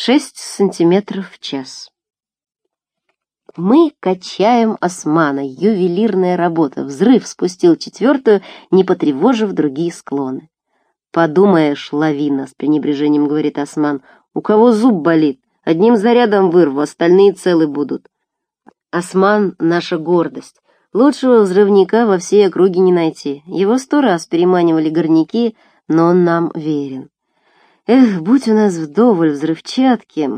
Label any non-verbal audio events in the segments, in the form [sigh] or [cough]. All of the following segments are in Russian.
6 сантиметров в час. Мы качаем османа, ювелирная работа. Взрыв спустил четвертую, не потревожив другие склоны. «Подумаешь, лавина», — с пренебрежением говорит осман, — «у кого зуб болит? Одним зарядом вырву, остальные целы будут». Осман — наша гордость. Лучшего взрывника во всей округе не найти. Его сто раз переманивали горняки, но он нам верен. Эх, будь у нас вдоволь взрывчатки.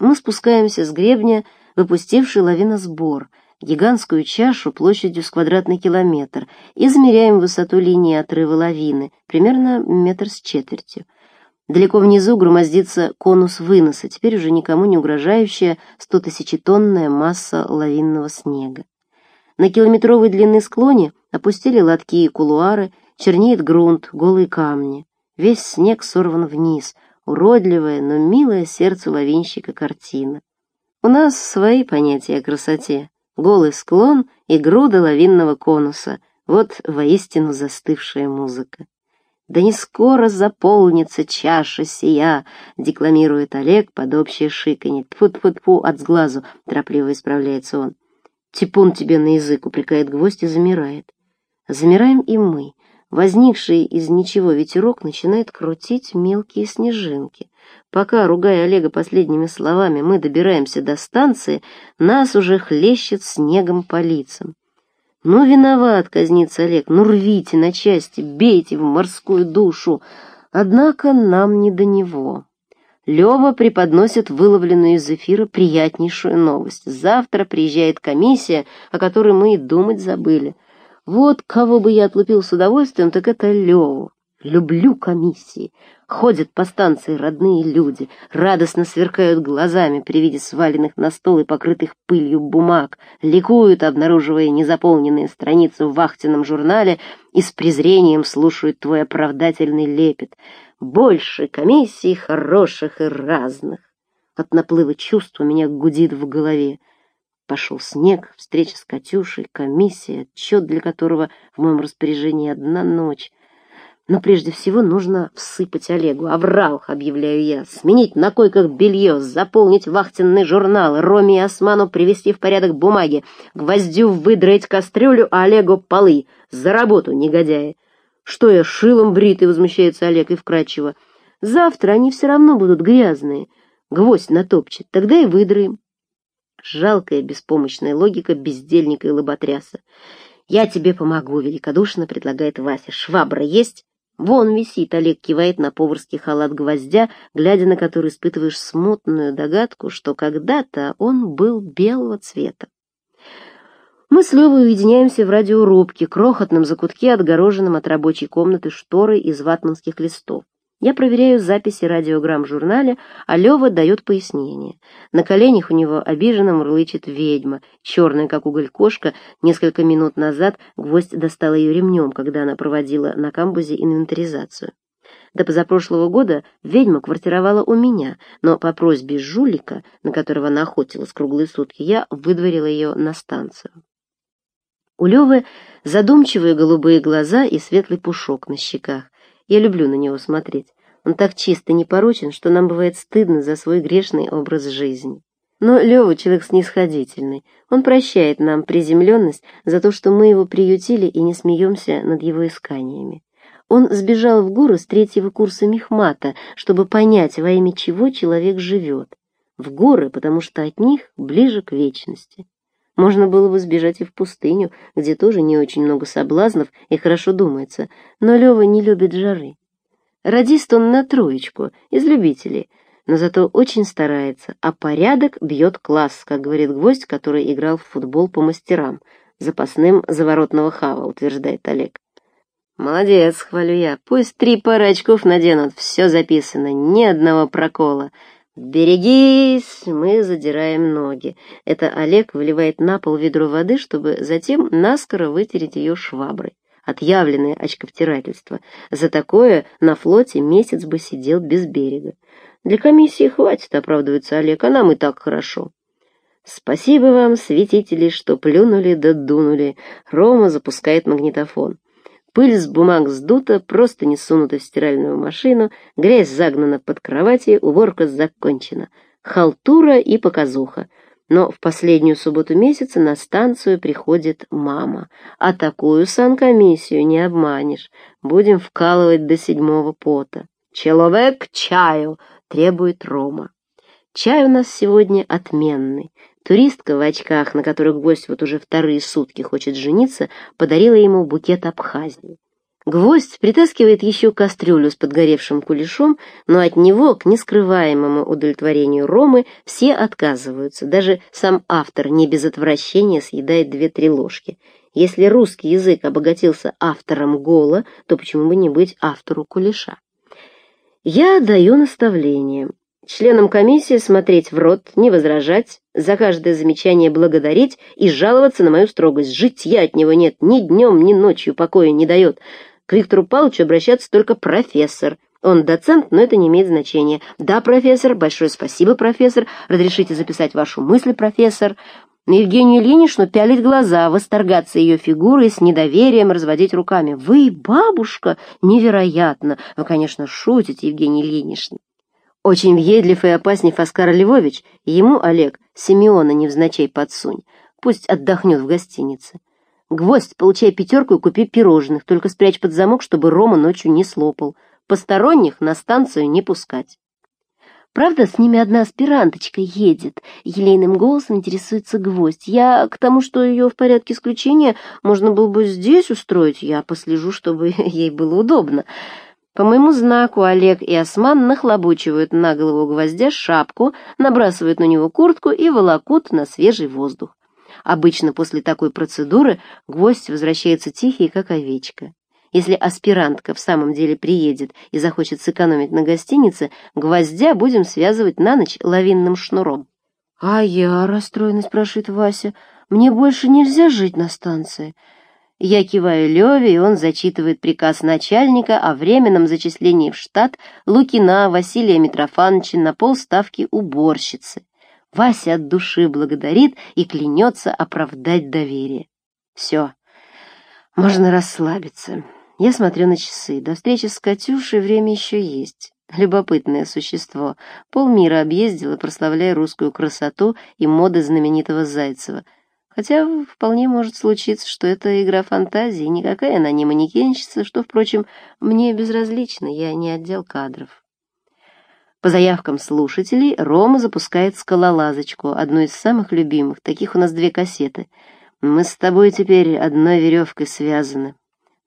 Мы спускаемся с гребня, выпустивший лавиносбор, гигантскую чашу площадью с квадратный километр, и измеряем высоту линии отрыва лавины, примерно метр с четвертью. Далеко внизу громоздится конус выноса, теперь уже никому не угрожающая стотысячетонная масса лавинного снега. На километровой длины склоне опустили лотки и кулуары, чернеет грунт, голые камни. Весь снег сорван вниз, уродливая, но милая сердцу лавинщика картина. У нас свои понятия о красоте. Голый склон и груда лавинного конуса — вот воистину застывшая музыка. «Да не скоро заполнится чаша сия», — декламирует Олег под общее шиканье. «Тьфу-тьфу-тьфу, от сглазу», — торопливо исправляется он. «Типун тебе на язык», — упрекает гвоздь и замирает. Замираем и мы, Возникший из ничего ветерок начинает крутить мелкие снежинки. Пока, ругая Олега последними словами, мы добираемся до станции, нас уже хлещет снегом по лицам. «Ну, виноват», — казнится Олег, — «ну рвите на части, бейте в морскую душу». Однако нам не до него. Лева преподносит выловленную из эфира приятнейшую новость. Завтра приезжает комиссия, о которой мы и думать забыли. Вот кого бы я отлупил с удовольствием, так это Леву. Люблю комиссии. Ходят по станции родные люди, радостно сверкают глазами при виде сваленных на стол и покрытых пылью бумаг, ликуют, обнаруживая незаполненные страницы в вахтенном журнале и с презрением слушают твой оправдательный лепет. Больше комиссий хороших и разных. От наплыва чувств у меня гудит в голове. Пошел снег, встреча с Катюшей, комиссия, отчет для которого в моем распоряжении одна ночь. Но прежде всего нужно всыпать Олегу. Оврал, объявляю я, сменить на койках белье, заполнить вахтенный журнал, Роме и Осману привести в порядок бумаги, гвоздю выдрать кастрюлю, а Олегу полы. За работу, негодяи. Что я, шилом бритый, возмущается Олег и вкрадчиво. Завтра они все равно будут грязные. Гвоздь натопчет, тогда и выдраем. Жалкая беспомощная логика бездельника и лоботряса. «Я тебе помогу», — великодушно предлагает Вася. «Швабра есть?» «Вон висит», — Олег кивает на поварский халат гвоздя, глядя на который испытываешь смутную догадку, что когда-то он был белого цвета. Мы с Левой уединяемся в радиорубке, крохотном закутке, отгороженном от рабочей комнаты шторой из ватманских листов. Я проверяю записи радиограмм в журнале, а Лева дает пояснение. На коленях у него обиженно мурлычет ведьма, черная, как уголь кошка. Несколько минут назад гвоздь достала ее ремнем, когда она проводила на камбузе инвентаризацию. До позапрошлого года ведьма квартировала у меня, но по просьбе жулика, на которого она охотилась круглые сутки, я выдворила ее на станцию. У Левы задумчивые голубые глаза и светлый пушок на щеках. Я люблю на него смотреть. Он так чист и непорочен, что нам бывает стыдно за свой грешный образ жизни. Но Лёва человек снисходительный. Он прощает нам приземленность за то, что мы его приютили и не смеемся над его исканиями. Он сбежал в горы с третьего курса мехмата, чтобы понять, во имя чего человек живет. В горы, потому что от них ближе к вечности. Можно было бы сбежать и в пустыню, где тоже не очень много соблазнов и хорошо думается, но Лёва не любит жары. Радист он на троечку, из любителей, но зато очень старается, а порядок бьет класс, как говорит гвоздь, который играл в футбол по мастерам, запасным заворотного хава, утверждает Олег. «Молодец», — хвалю я, — «пусть три пары очков наденут, все записано, ни одного прокола». «Берегись!» Мы задираем ноги. Это Олег выливает на пол ведро воды, чтобы затем наскоро вытереть ее шваброй. Отъявленное очковтирательство. За такое на флоте месяц бы сидел без берега. Для комиссии хватит, оправдывается Олег, а нам и так хорошо. Спасибо вам, святители, что плюнули да дунули. Рома запускает магнитофон. Пыль с бумаг сдута, просто не сунута в стиральную машину, грязь загнана под кровати, уборка закончена. Халтура и показуха. Но в последнюю субботу месяца на станцию приходит мама. А такую санкомиссию не обманешь. Будем вкалывать до седьмого пота. «Человек чаю!» — требует Рома. Чай у нас сегодня отменный. Туристка в очках, на которых гость вот уже вторые сутки хочет жениться, подарила ему букет Абхазии. Гвоздь притаскивает еще кастрюлю с подгоревшим кулешом, но от него, к нескрываемому удовлетворению Ромы, все отказываются. Даже сам автор не без отвращения съедает две-три ложки. Если русский язык обогатился автором гола, то почему бы не быть автору кулеша? Я даю наставление. Членам комиссии смотреть в рот, не возражать, за каждое замечание благодарить и жаловаться на мою строгость. Жить я от него нет, ни днем, ни ночью покоя не дает. К Виктору Павловичу обращаться только профессор. Он доцент, но это не имеет значения. Да, профессор, большое спасибо, профессор. Разрешите записать вашу мысль, профессор. На Евгению Ильиничну пялить глаза, восторгаться ее фигурой, с недоверием разводить руками. «Вы, бабушка? Невероятно! Вы, конечно, шутите, Евгения Ильинична!» Очень въедлив и опаснев Оскар Львович, ему, Олег, Симеона невзначай подсунь. Пусть отдохнет в гостинице. Гвоздь, получай пятерку и купи пирожных, только спрячь под замок, чтобы Рома ночью не слопал. Посторонних на станцию не пускать. Правда, с ними одна аспиранточка едет. Елейным голосом интересуется гвоздь. Я к тому, что ее в порядке исключения можно было бы здесь устроить. Я послежу, чтобы [laughs] ей было удобно. По моему знаку Олег и Осман нахлобучивают на голову гвоздя шапку, набрасывают на него куртку и волокут на свежий воздух. Обычно после такой процедуры гвоздь возвращается тихий, как овечка. Если аспирантка в самом деле приедет и захочет сэкономить на гостинице, гвоздя будем связывать на ночь лавинным шнуром. — А я, — расстроенно спрашивает Вася, — мне больше нельзя жить на станции. Я киваю Леве, и он зачитывает приказ начальника о временном зачислении в штат Лукина Василия Митрофановича на полставки уборщицы. Вася от души благодарит и клянется оправдать доверие. Все, можно расслабиться. Я смотрю на часы. До встречи с Катюшей время еще есть. Любопытное существо. Полмира объездила, прославляя русскую красоту и моды знаменитого Зайцева — Хотя вполне может случиться, что это игра фантазии, никакая она не манекенщица, что, впрочем, мне безразлично, я не отдел кадров. По заявкам слушателей, Рома запускает скалолазочку, одну из самых любимых, таких у нас две кассеты. Мы с тобой теперь одной веревкой связаны.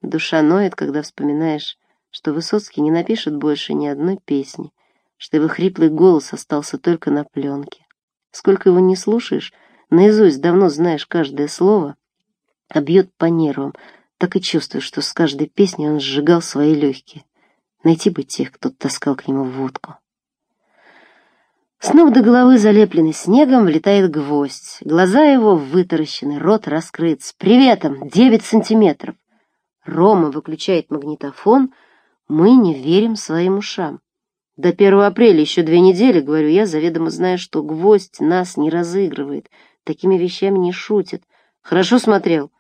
Душа ноет, когда вспоминаешь, что Высоцкий не напишет больше ни одной песни, что его хриплый голос остался только на пленке. Сколько его не слушаешь, наизусть давно знаешь каждое слово, а бьет по нервам, так и чувствуешь, что с каждой песней он сжигал свои легкие. Найти бы тех, кто таскал к нему водку. С ног до головы, залепленный снегом, влетает гвоздь. Глаза его вытаращены, рот раскрыт. С приветом! Девять сантиметров! Рома выключает магнитофон. Мы не верим своим ушам. До 1 апреля еще две недели, говорю я, заведомо зная, что гвоздь нас не разыгрывает — Такими вещами не шутит. Хорошо смотрел.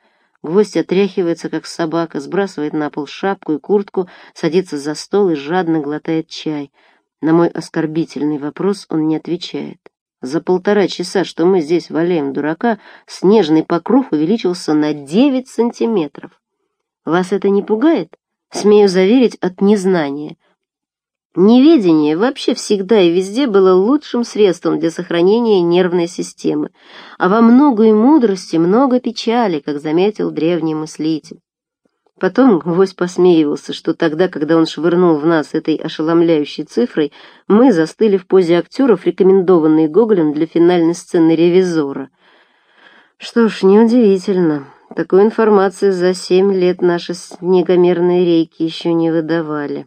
Гвоздь отряхивается, как собака, сбрасывает на пол шапку и куртку, садится за стол и жадно глотает чай. На мой оскорбительный вопрос он не отвечает. За полтора часа, что мы здесь валяем дурака, снежный покров увеличился на девять сантиметров. Вас это не пугает? Смею заверить от незнания. Неведение вообще всегда и везде было лучшим средством для сохранения нервной системы, а во многой мудрости много печали, как заметил древний мыслитель. Потом Гвоздь посмеивался, что тогда, когда он швырнул в нас этой ошеломляющей цифрой, мы застыли в позе актеров, рекомендованной Гоголем для финальной сцены «Ревизора». Что ж, неудивительно. Такой информации за семь лет наши снегомерные рейки еще не выдавали.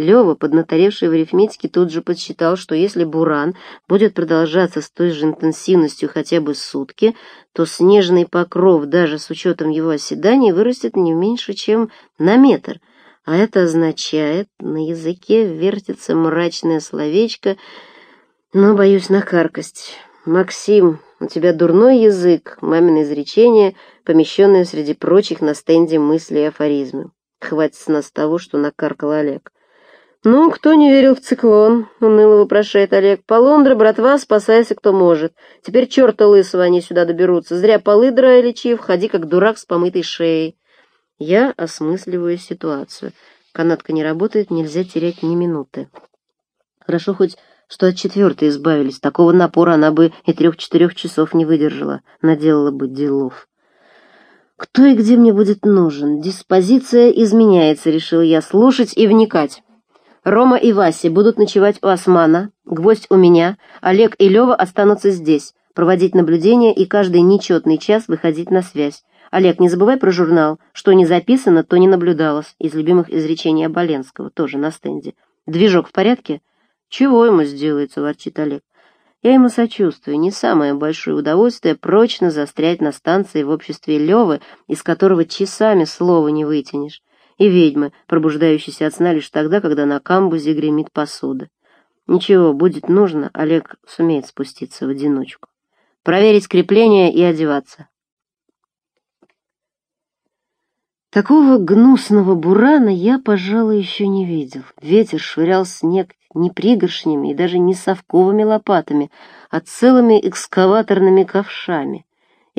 Лева, поднаторевший в арифметике, тут же подсчитал, что если буран будет продолжаться с той же интенсивностью хотя бы сутки, то снежный покров, даже с учетом его оседания, вырастет не меньше, чем на метр. А это означает, на языке вертится мрачное словечко, но, боюсь, накаркость. Максим, У тебя дурной язык, мамино изречение, помещенное среди прочих на стенде мысли и афоризмы. Хватит с нас того, что накаркал Олег. «Ну, кто не верил в циклон?» — уныло вопрошает Олег. «Полундра, братва, спасайся, кто может. Теперь черта лысого они сюда доберутся. Зря полы драли, чив, ходи как дурак с помытой шеей». Я осмысливаю ситуацию. Канатка не работает, нельзя терять ни минуты. Хорошо хоть, что от четвертой избавились. Такого напора она бы и трех-четырех часов не выдержала. Наделала бы делов. Кто и где мне будет нужен? Диспозиция изменяется, решил я, слушать и вникать. Рома и Вася будут ночевать у Османа, Гвоздь у меня, Олег и Лева останутся здесь, проводить наблюдения и каждый нечетный час выходить на связь. Олег, не забывай про журнал. Что не записано, то не наблюдалось. Из любимых изречений Оболенского, тоже на стенде. Движок в порядке? Чего ему сделается, ворчит Олег. Я ему сочувствую. Не самое большое удовольствие прочно застрять на станции в обществе Левы, из которого часами слова не вытянешь. И ведьмы, пробуждающиеся от сна лишь тогда, когда на камбузе гремит посуда. Ничего, будет нужно, Олег сумеет спуститься в одиночку. Проверить крепление и одеваться. Такого гнусного бурана я, пожалуй, еще не видел. Ветер швырял снег не пригоршнями и даже не совковыми лопатами, а целыми экскаваторными ковшами.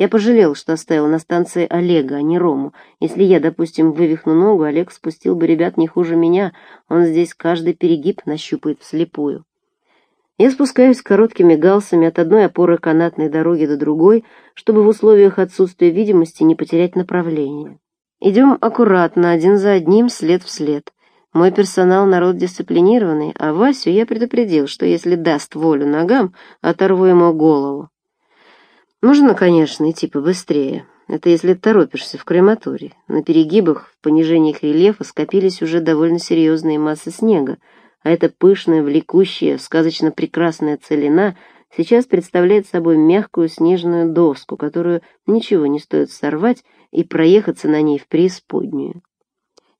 Я пожалел, что оставил на станции Олега, а не Рому. Если я, допустим, вывихну ногу, Олег спустил бы ребят не хуже меня. Он здесь каждый перегиб нащупает вслепую. Я спускаюсь короткими галсами от одной опоры канатной дороги до другой, чтобы в условиях отсутствия видимости не потерять направление. Идем аккуратно, один за одним, след в след. Мой персонал народ дисциплинированный, а Васю я предупредил, что если даст волю ногам, оторву ему голову. Нужно, конечно, идти побыстрее. Это если торопишься в крематории. На перегибах, в понижениях рельефа скопились уже довольно серьезные массы снега, а эта пышная, влекущая, сказочно прекрасная целина сейчас представляет собой мягкую снежную доску, которую ничего не стоит сорвать и проехаться на ней в преисподнюю.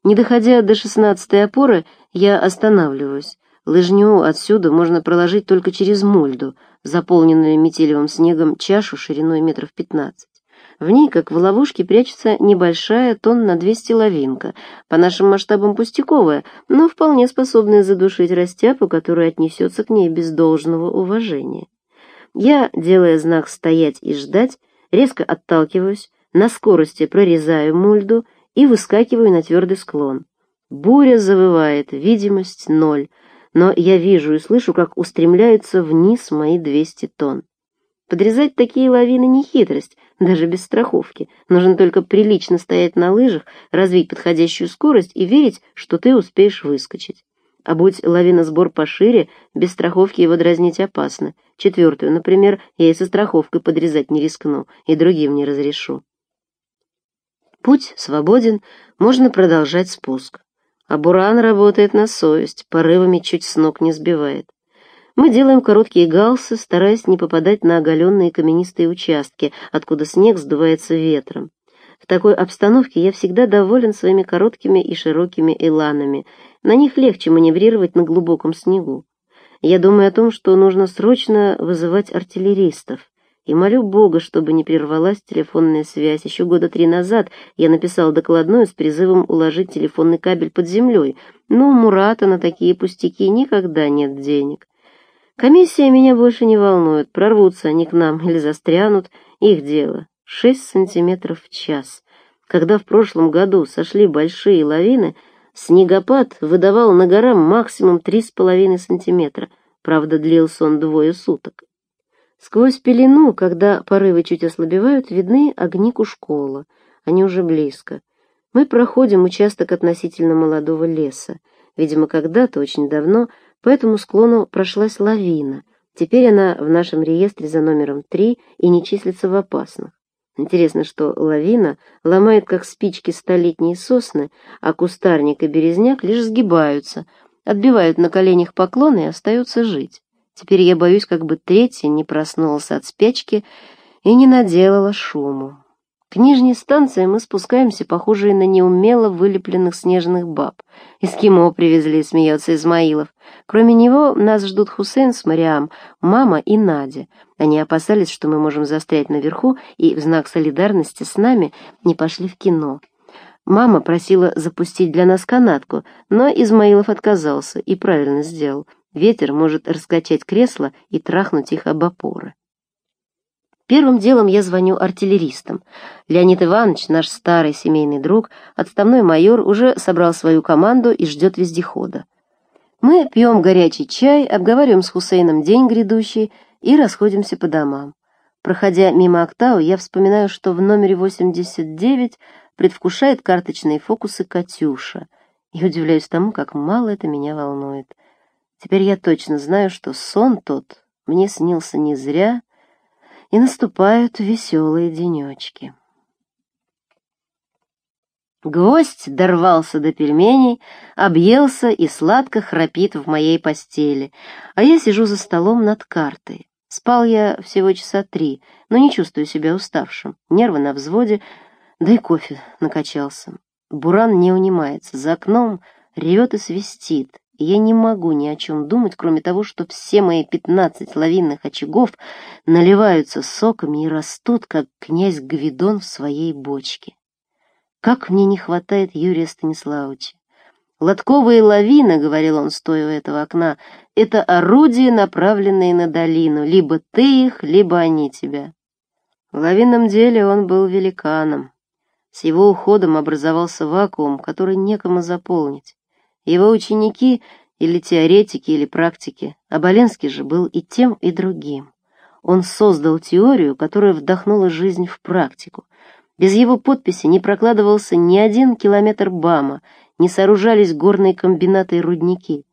Не доходя до шестнадцатой опоры, я останавливаюсь. Лыжню отсюда можно проложить только через мульду, заполненную метелевым снегом чашу шириной метров пятнадцать. В ней, как в ловушке, прячется небольшая тонн на двести лавинка, по нашим масштабам пустяковая, но вполне способная задушить растяпу, которая отнесется к ней без должного уважения. Я, делая знак «стоять» и «ждать», резко отталкиваюсь, на скорости прорезаю мульду и выскакиваю на твердый склон. Буря завывает, видимость ноль, но я вижу и слышу, как устремляются вниз мои 200 тонн. Подрезать такие лавины не хитрость, даже без страховки. Нужно только прилично стоять на лыжах, развить подходящую скорость и верить, что ты успеешь выскочить. А будь лавиносбор пошире, без страховки его дразнить опасно. Четвертую, например, я и со страховкой подрезать не рискну, и другим не разрешу. Путь свободен, можно продолжать спуск. А Буран работает на совесть, порывами чуть с ног не сбивает. Мы делаем короткие галсы, стараясь не попадать на оголенные каменистые участки, откуда снег сдувается ветром. В такой обстановке я всегда доволен своими короткими и широкими эланами. На них легче маневрировать на глубоком снегу. Я думаю о том, что нужно срочно вызывать артиллеристов и молю Бога, чтобы не прервалась телефонная связь. Еще года три назад я написал докладную с призывом уложить телефонный кабель под землей, но у Мурата на такие пустяки никогда нет денег. Комиссия меня больше не волнует, прорвутся они к нам или застрянут, их дело. Шесть сантиметров в час. Когда в прошлом году сошли большие лавины, снегопад выдавал на горам максимум три с половиной сантиметра, правда, длился он двое суток. Сквозь пелену, когда порывы чуть ослабевают, видны огни Кушкола. Они уже близко. Мы проходим участок относительно молодого леса. Видимо, когда-то, очень давно, по этому склону прошлась лавина. Теперь она в нашем реестре за номером 3 и не числится в опасных. Интересно, что лавина ломает, как спички, столетние сосны, а кустарник и березняк лишь сгибаются, отбивают на коленях поклоны и остаются жить. Теперь я боюсь, как бы третья не проснулась от спячки и не наделала шуму. К нижней станции мы спускаемся, похожие на неумело вылепленных снежных баб. Эскимо привезли, смеется Измаилов. Кроме него нас ждут Хусейн с Мариам, мама и Надя. Они опасались, что мы можем застрять наверху, и в знак солидарности с нами не пошли в кино. Мама просила запустить для нас канатку, но Измаилов отказался и правильно сделал. Ветер может раскачать кресло и трахнуть их об опоры. Первым делом я звоню артиллеристам. Леонид Иванович, наш старый семейный друг, отставной майор, уже собрал свою команду и ждет вездехода. Мы пьем горячий чай, обговариваем с Хусейном день грядущий и расходимся по домам. Проходя мимо Октау, я вспоминаю, что в номере 89 предвкушает карточные фокусы Катюша, и удивляюсь тому, как мало это меня волнует. Теперь я точно знаю, что сон тот мне снился не зря, и наступают веселые денечки. Гвоздь дорвался до пельменей, объелся и сладко храпит в моей постели, а я сижу за столом над картой. Спал я всего часа три, но не чувствую себя уставшим, нервы на взводе, да и кофе накачался. Буран не унимается, за окном ревет и свистит, я не могу ни о чем думать, кроме того, что все мои пятнадцать лавинных очагов наливаются соками и растут, как князь Гвидон в своей бочке. Как мне не хватает Юрия Станиславовича. Лотковые лавины, — говорил он, стоя у этого окна, — это орудия, направленные на долину. Либо ты их, либо они тебя. В лавинном деле он был великаном. С его уходом образовался вакуум, который некому заполнить. Его ученики или теоретики, или практики, а Боленский же был и тем, и другим. Он создал теорию, которая вдохнула жизнь в практику. Без его подписи не прокладывался ни один километр БАМа, не сооружались горные комбинаты и рудники.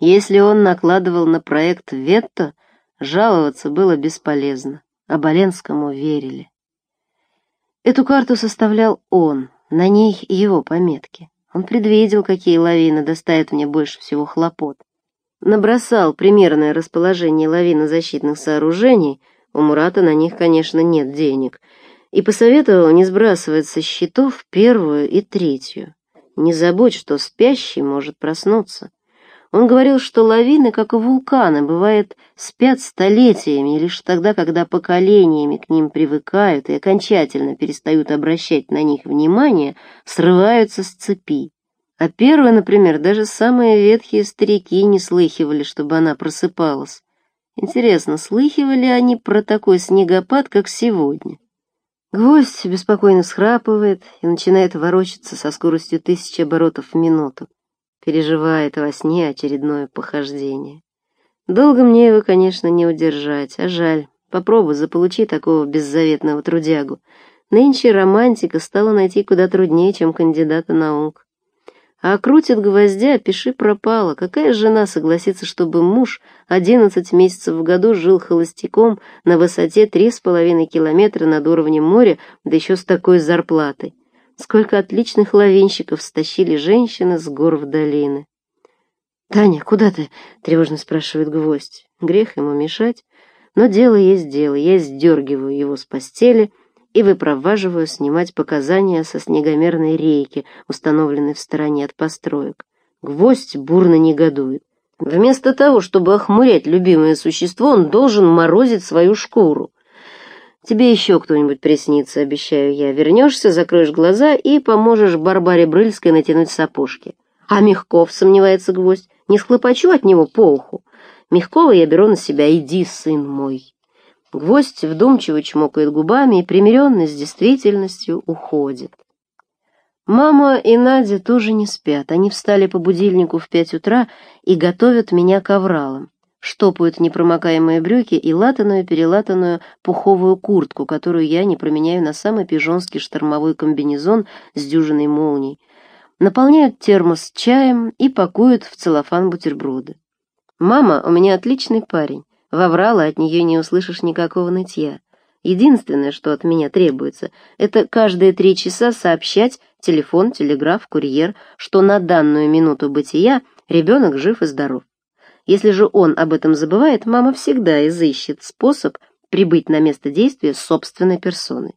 Если он накладывал на проект вето, жаловаться было бесполезно, а Боленскому верили. Эту карту составлял он, на ней его пометки. Он предвидел, какие лавины доставят мне больше всего хлопот. Набросал примерное расположение лавинозащитных сооружений, у Мурата на них, конечно, нет денег, и посоветовал не сбрасывать со счетов первую и третью. Не забудь, что спящий может проснуться. Он говорил, что лавины, как и вулканы, бывает, спят столетиями, и лишь тогда, когда поколениями к ним привыкают и окончательно перестают обращать на них внимание, срываются с цепи. А первые, например, даже самые ветхие старики не слыхивали, чтобы она просыпалась. Интересно, слыхивали они про такой снегопад, как сегодня? Гвоздь беспокойно схрапывает и начинает ворочаться со скоростью тысячи оборотов в минуту переживает во сне очередное похождение. Долго мне его, конечно, не удержать, а жаль. Попробуй заполучи такого беззаветного трудягу. Нынче романтика стала найти куда труднее, чем кандидата наук. А крутит гвоздя, пиши пропало. Какая жена согласится, чтобы муж одиннадцать месяцев в году жил холостяком на высоте три с половиной километра над уровнем моря, да еще с такой зарплатой? Сколько отличных лавинщиков стащили женщины с гор в долины. «Таня, куда ты?» — тревожно спрашивает гвоздь. Грех ему мешать, но дело есть дело. Я сдергиваю его с постели и выпроваживаю снимать показания со снегомерной рейки, установленной в стороне от построек. Гвоздь бурно негодует. Вместо того, чтобы охмурять любимое существо, он должен морозить свою шкуру. Тебе еще кто-нибудь приснится, обещаю я. Вернешься, закроешь глаза и поможешь Барбаре Брыльской натянуть сапожки. А Мягков, сомневается гвоздь, не схлопочу от него по уху. Мягкова я беру на себя, иди, сын мой. Гвоздь вдумчиво чмокает губами и, примиренный с действительностью, уходит. Мама и Надя тоже не спят. Они встали по будильнику в пять утра и готовят меня к авралам штопают непромокаемые брюки и латаную-перелатанную пуховую куртку, которую я не променяю на самый пижонский штормовой комбинезон с дюжиной молний, наполняют термос чаем и пакуют в целлофан бутерброды. «Мама, у меня отличный парень. Воврала, от нее не услышишь никакого нытья. Единственное, что от меня требуется, это каждые три часа сообщать, телефон, телеграф, курьер, что на данную минуту бытия ребенок жив и здоров. Если же он об этом забывает, мама всегда изыщет способ прибыть на место действия собственной персоной.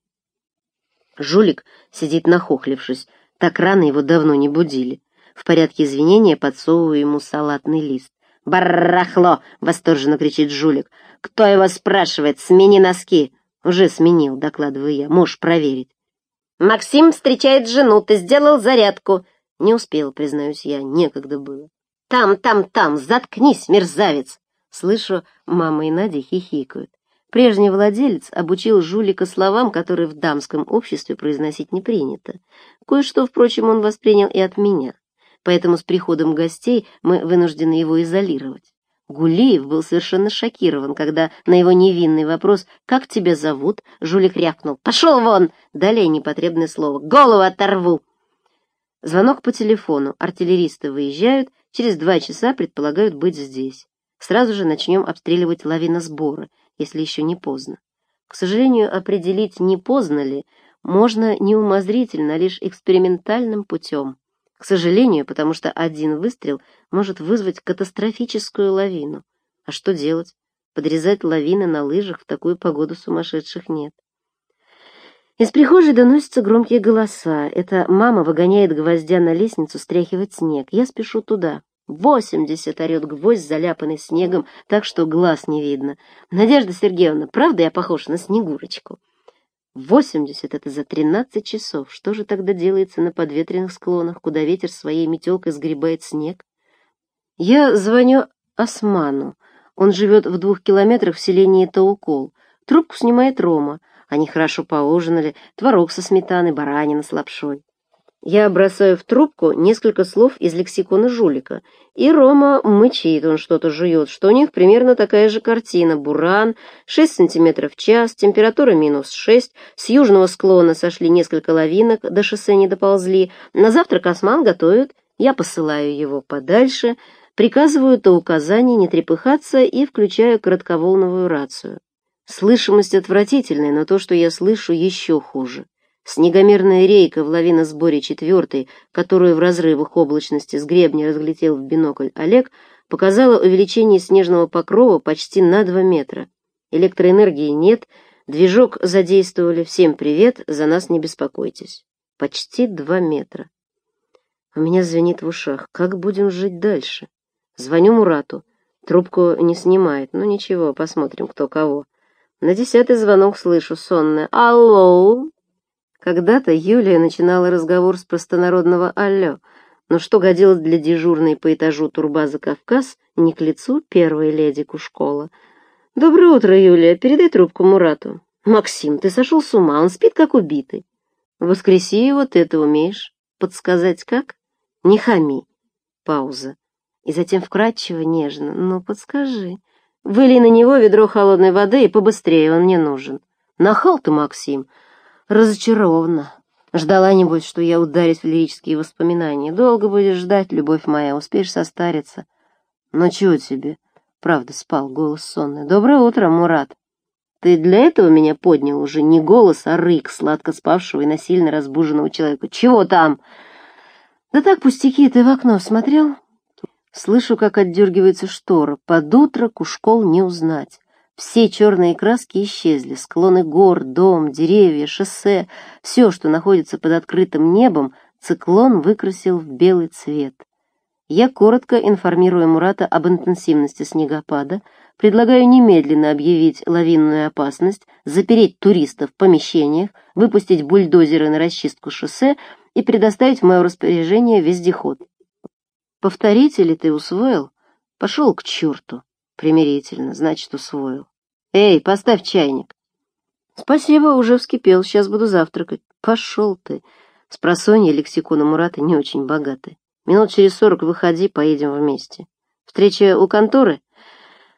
Жулик сидит нахохлившись, так рано его давно не будили. В порядке извинения подсовываю ему салатный лист. «Барахло!» — восторженно кричит жулик. «Кто его спрашивает? Смени носки!» «Уже сменил», — докладываю я. «Можешь проверить». «Максим встречает жену. Ты сделал зарядку». Не успел, признаюсь я. Некогда было. «Там, там, там! Заткнись, мерзавец!» Слышу, мама и Надя хихикают. Прежний владелец обучил жулика словам, которые в дамском обществе произносить не принято. Кое-что, впрочем, он воспринял и от меня. Поэтому с приходом гостей мы вынуждены его изолировать. Гулиев был совершенно шокирован, когда на его невинный вопрос «Как тебя зовут?» жулик рявкнул «Пошел вон!» Далее непотребное слово «Голову оторву!» Звонок по телефону. Артиллеристы выезжают, через два часа предполагают быть здесь. Сразу же начнем обстреливать лавиносборы, если еще не поздно. К сожалению, определить, не поздно ли, можно не умозрительно, а лишь экспериментальным путем. К сожалению, потому что один выстрел может вызвать катастрофическую лавину. А что делать? Подрезать лавины на лыжах в такую погоду сумасшедших нет. Из прихожей доносятся громкие голоса. Это мама выгоняет гвоздя на лестницу стряхивать снег. Я спешу туда. «Восемьдесят!» — орет гвоздь, заляпанный снегом, так что глаз не видно. «Надежда Сергеевна, правда я похож на Снегурочку?» Восемьдесят — это за тринадцать часов. Что же тогда делается на подветренных склонах, куда ветер своей метелкой сгребает снег? Я звоню Осману. Он живет в двух километрах в селении Таукол. Трубку снимает Рома. Они хорошо поужинали, творог со сметаной, баранина с лапшой. Я бросаю в трубку несколько слов из лексикона жулика, и Рома мычит, он что-то жует, что у них примерно такая же картина. Буран, 6 сантиметров в час, температура минус 6, с южного склона сошли несколько лавинок, до шоссе не доползли, на завтрак осман готовят, я посылаю его подальше, приказываю то указаний не трепыхаться и включаю коротковолновую рацию. Слышимость отвратительная, но то, что я слышу, еще хуже. Снегомерная рейка в лавиносборе четвертой, которую в разрывах облачности с гребня разглядел в бинокль Олег, показала увеличение снежного покрова почти на 2 метра. Электроэнергии нет, движок задействовали, всем привет, за нас не беспокойтесь. Почти 2 метра. У меня звенит в ушах. Как будем жить дальше? Звоню Мурату. Трубку не снимает. Ну ничего, посмотрим, кто кого. На десятый звонок слышу сонное «Алло!» Когда-то Юлия начинала разговор с простонародного «Алло», но что годилось для дежурной по этажу турбаза «Кавказ» не к лицу первой леди Кушкола. «Доброе утро, Юлия. Передай трубку Мурату». «Максим, ты сошел с ума, он спит как убитый». «Воскреси его, ты это умеешь. Подсказать как?» «Не хами». Пауза. И затем вкратчиво, нежно. «Ну, подскажи». Вылей на него ведро холодной воды и побыстрее, он мне нужен. Нахал ты, Максим разочарована. Ждала, небось, что я ударюсь в лирические воспоминания. Долго будешь ждать, любовь моя, успеешь состариться. Но чего тебе? Правда, спал голос сонный. Доброе утро, Мурат. Ты для этого меня поднял уже не голос, а рык сладко спавшего и насильно разбуженного человека. Чего там? Да так, пустяки, ты в окно смотрел? Слышу, как отдергивается штора. Под утро кушкол не узнать. Все черные краски исчезли, склоны гор, дом, деревья, шоссе, все, что находится под открытым небом, циклон выкрасил в белый цвет. Я коротко информирую Мурата об интенсивности снегопада, предлагаю немедленно объявить лавинную опасность, запереть туристов в помещениях, выпустить бульдозеры на расчистку шоссе и предоставить в мое распоряжение вездеход. Повторить или ты усвоил? Пошел к черту. Примирительно, значит, усвоил. Эй, поставь чайник. Спасибо, уже вскипел, сейчас буду завтракать. Пошел ты. Спросонья лексикона Мурата не очень богаты. Минут через сорок выходи, поедем вместе. Встреча у конторы?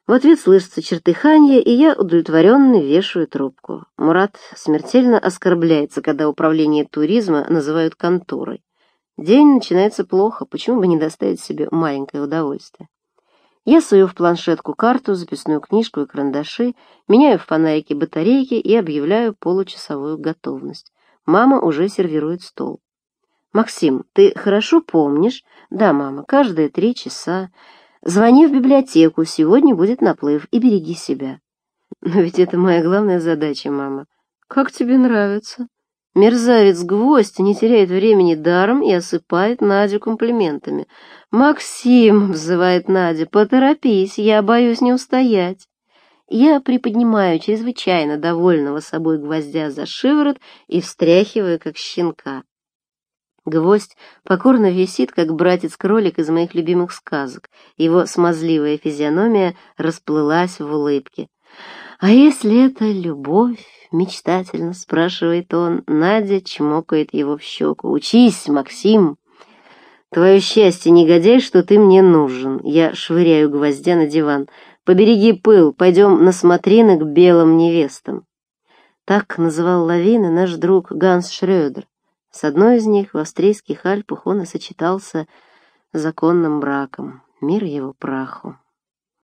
В ответ слышится чертыханье, и я удовлетворенно вешаю трубку. Мурат смертельно оскорбляется, когда управление туризма называют конторой. День начинается плохо, почему бы не доставить себе маленькое удовольствие? Я сую в планшетку карту, записную книжку и карандаши, меняю в фонарике батарейки и объявляю получасовую готовность. Мама уже сервирует стол. «Максим, ты хорошо помнишь?» «Да, мама, каждые три часа. Звони в библиотеку, сегодня будет наплыв, и береги себя». «Но ведь это моя главная задача, мама». «Как тебе нравится?» Мерзавец-гвоздь не теряет времени даром и осыпает Надю комплиментами. «Максим!» — взывает Надя. «Поторопись, я боюсь не устоять». Я приподнимаю чрезвычайно довольного собой гвоздя за шиворот и встряхиваю, как щенка. Гвоздь покорно висит, как братец-кролик из моих любимых сказок. Его смазливая физиономия расплылась в улыбке. «А если это любовь?» — мечтательно спрашивает он. Надя чмокает его в щеку. «Учись, Максим!» «Твое счастье, негодяй, что ты мне нужен!» Я швыряю гвоздя на диван. «Побереги пыл, пойдем на смотрины к белым невестам!» Так называл лавины наш друг Ганс Шрёдер. С одной из них в австрийских Альпах он и сочетался законным браком. Мир его праху.